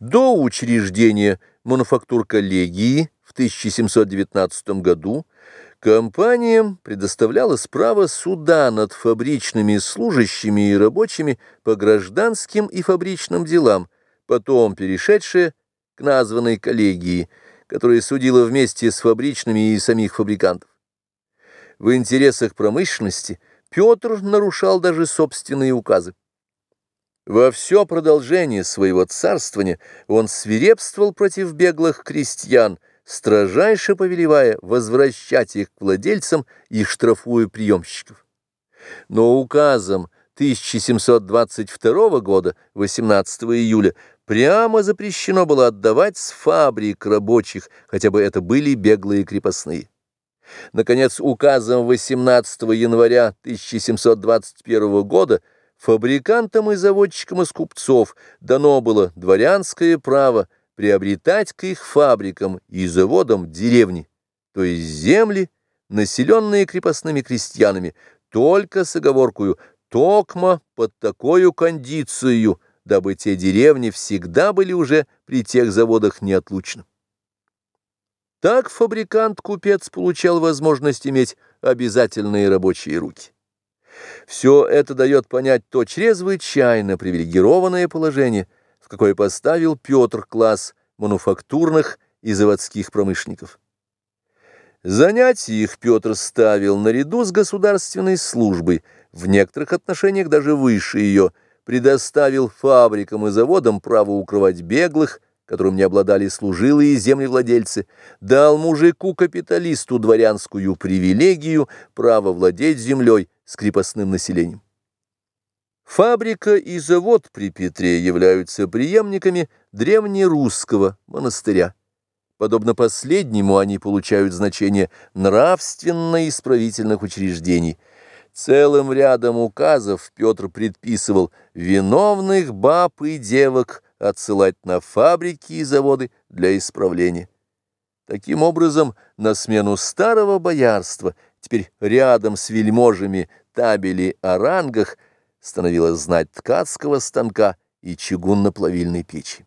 До учреждения мануфактур коллегии в 1719 году компаниям предоставлялось право суда над фабричными служащими и рабочими по гражданским и фабричным делам, потом перешедшие к названной коллегии, которая судила вместе с фабричными и самих фабрикантов. В интересах промышленности Петр нарушал даже собственные указы. Во все продолжение своего царствования он свирепствовал против беглых крестьян, строжайше повелевая возвращать их к владельцам и штрафуя приемщиков. Но указом 1722 года, 18 июля, прямо запрещено было отдавать с фабрик рабочих, хотя бы это были беглые крепостные. Наконец, указом 18 января 1721 года Фабрикантам и заводчикам из купцов дано было дворянское право приобретать к их фабрикам и заводам деревни, то есть земли, населенные крепостными крестьянами, только с оговоркою «токма под такую кондицию», дабы те деревни всегда были уже при тех заводах неотлучны. Так фабрикант-купец получал возможность иметь обязательные рабочие руки. Все это дает понять то чрезвычайно привилегированное положение, в какое поставил Петр класс мануфактурных и заводских промышленников. Занятия их Петр ставил наряду с государственной службой, в некоторых отношениях даже выше ее, предоставил фабрикам и заводам право укрывать беглых, которым не обладали служилые землевладельцы, дал мужику-капиталисту дворянскую привилегию право владеть землей, с крепостным населением. Фабрика и завод при Петре являются преемниками древнерусского монастыря. Подобно последнему, они получают значение нравственно-исправительных учреждений. Целым рядом указов Петр предписывал виновных баб и девок отсылать на фабрики и заводы для исправления. Таким образом, на смену старого боярства, теперь рядом с вельможами табели о рангах становилось знать ткацкого станка и чугунно-плавильной печи.